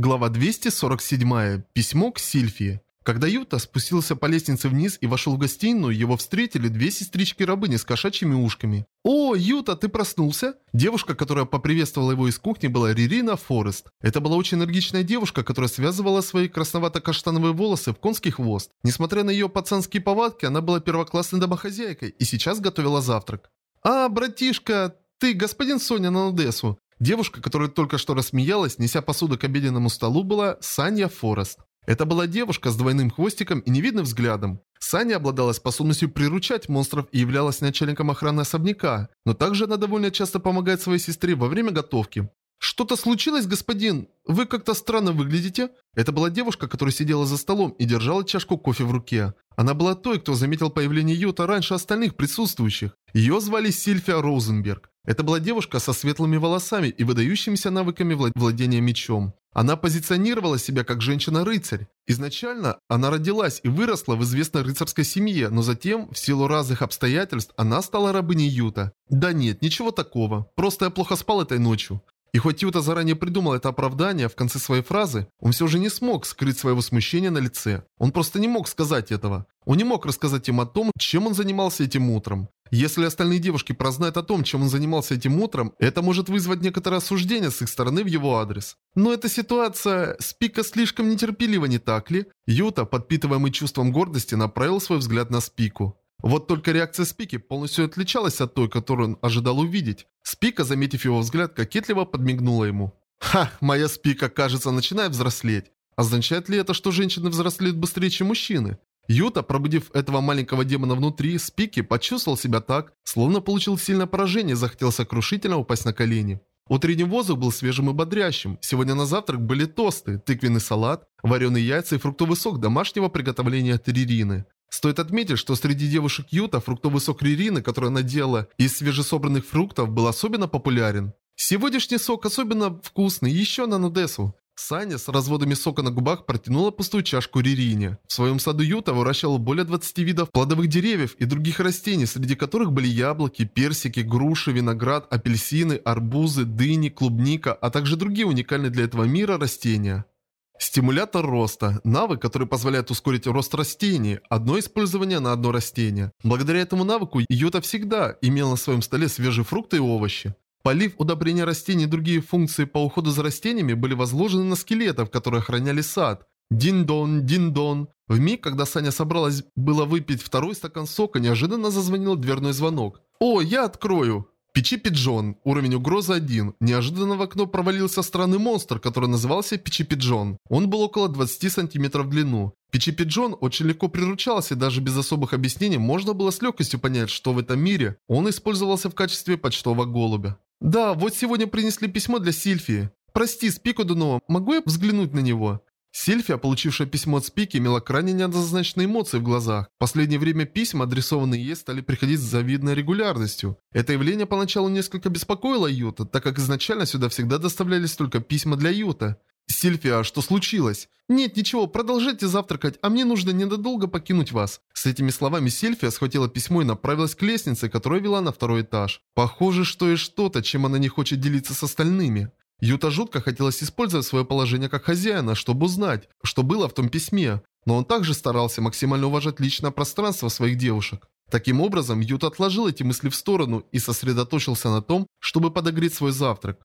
Глава 247. Письмо к Сильфии. Когда Юта спустился по лестнице вниз и вошел в гостиную, его встретили две сестрички-рабыни с кошачьими ушками. «О, Юта, ты проснулся?» Девушка, которая поприветствовала его из кухни, была Ририна Форест. Это была очень энергичная девушка, которая связывала свои красновато-каштановые волосы в конский хвост. Несмотря на ее пацанские повадки, она была первоклассной домохозяйкой и сейчас готовила завтрак. «А, братишка, ты господин Соня на Одессу?» Девушка, которая только что рассмеялась, неся посуду к обеденному столу, была Саня Форест. Это была девушка с двойным хвостиком и невидным взглядом. Саня обладала способностью приручать монстров и являлась начальником охраны особняка, но также она довольно часто помогает своей сестре во время готовки. «Что-то случилось, господин? Вы как-то странно выглядите?» Это была девушка, которая сидела за столом и держала чашку кофе в руке. Она была той, кто заметил появление Юта раньше остальных присутствующих. Ее звали Сильфия Розенберг. Это была девушка со светлыми волосами и выдающимися навыками владения мечом. Она позиционировала себя как женщина-рыцарь. Изначально она родилась и выросла в известной рыцарской семье, но затем, в силу разных обстоятельств, она стала рабыней Юта. Да нет, ничего такого. Просто я плохо спал этой ночью. И хоть Юта заранее придумал это оправдание в конце своей фразы, он все же не смог скрыть своего смущения на лице. Он просто не мог сказать этого. Он не мог рассказать им о том, чем он занимался этим утром. Если остальные девушки прознают о том, чем он занимался этим утром, это может вызвать некоторое осуждение с их стороны в его адрес. Но эта ситуация... Спика слишком нетерпелива, не так ли? Юта, подпитываемый чувством гордости, направил свой взгляд на Спику. Вот только реакция Спики полностью отличалась от той, которую он ожидал увидеть. Спика, заметив его взгляд, кокетливо подмигнула ему. «Ха, моя Спика, кажется, начинает взрослеть. Означает ли это, что женщины взрослеют быстрее, чем мужчины? Юта, пробудив этого маленького демона внутри, Спики почувствовал себя так, словно получил сильное поражение и захотел сокрушительно упасть на колени. Утренний воздух был свежим и бодрящим. Сегодня на завтрак были тосты, тыквенный салат, вареные яйца и фруктовый сок домашнего приготовления Тририны. Стоит отметить, что среди девушек Юта фруктовый сок Ририны, который она делала из свежесобранных фруктов, был особенно популярен. Сегодняшний сок особенно вкусный, еще на Нудесу. Саня с разводами сока на губах протянула пустую чашку Ририне. В своем саду Юта выращивала более 20 видов плодовых деревьев и других растений, среди которых были яблоки, персики, груши, виноград, апельсины, арбузы, дыни, клубника, а также другие уникальные для этого мира растения. Стимулятор роста – навык, который позволяет ускорить рост растений, одно использование на одно растение. Благодаря этому навыку Юта всегда имел на своем столе свежие фрукты и овощи. Полив, удобрение растений и другие функции по уходу за растениями были возложены на скелетов, которые охраняли сад. Дин-дон, дин-дон. В миг, когда Саня собралась было выпить второй стакан сока, неожиданно зазвонил дверной звонок. «О, я открою!» Печи Пиджон. Уровень угрозы 1. Неожиданно в окно провалился странный монстр, который назывался Печи Пиджон. Он был около 20 сантиметров в длину. Печи Пиджон очень легко приручался, и даже без особых объяснений можно было с легкостью понять, что в этом мире он использовался в качестве почтового голубя. «Да, вот сегодня принесли письмо для Сильфии. Прости, Спику Дунова, могу я взглянуть на него?» Сильфия, получившая письмо от Спики, имела крайне неоднозначные эмоции в глазах. В последнее время письма, адресованные ей, стали приходить с завидной регулярностью. Это явление поначалу несколько беспокоило Юта, так как изначально сюда всегда доставлялись только письма для Юта. «Сильфия, что случилось?» «Нет, ничего, продолжайте завтракать, а мне нужно ненадолго покинуть вас». С этими словами Сильфия схватила письмо и направилась к лестнице, которая вела на второй этаж. Похоже, что и что-то, чем она не хочет делиться с остальными. Юта жутко хотелось использовать свое положение как хозяина, чтобы узнать, что было в том письме, но он также старался максимально уважать личное пространство своих девушек. Таким образом, Юта отложил эти мысли в сторону и сосредоточился на том, чтобы подогреть свой завтрак.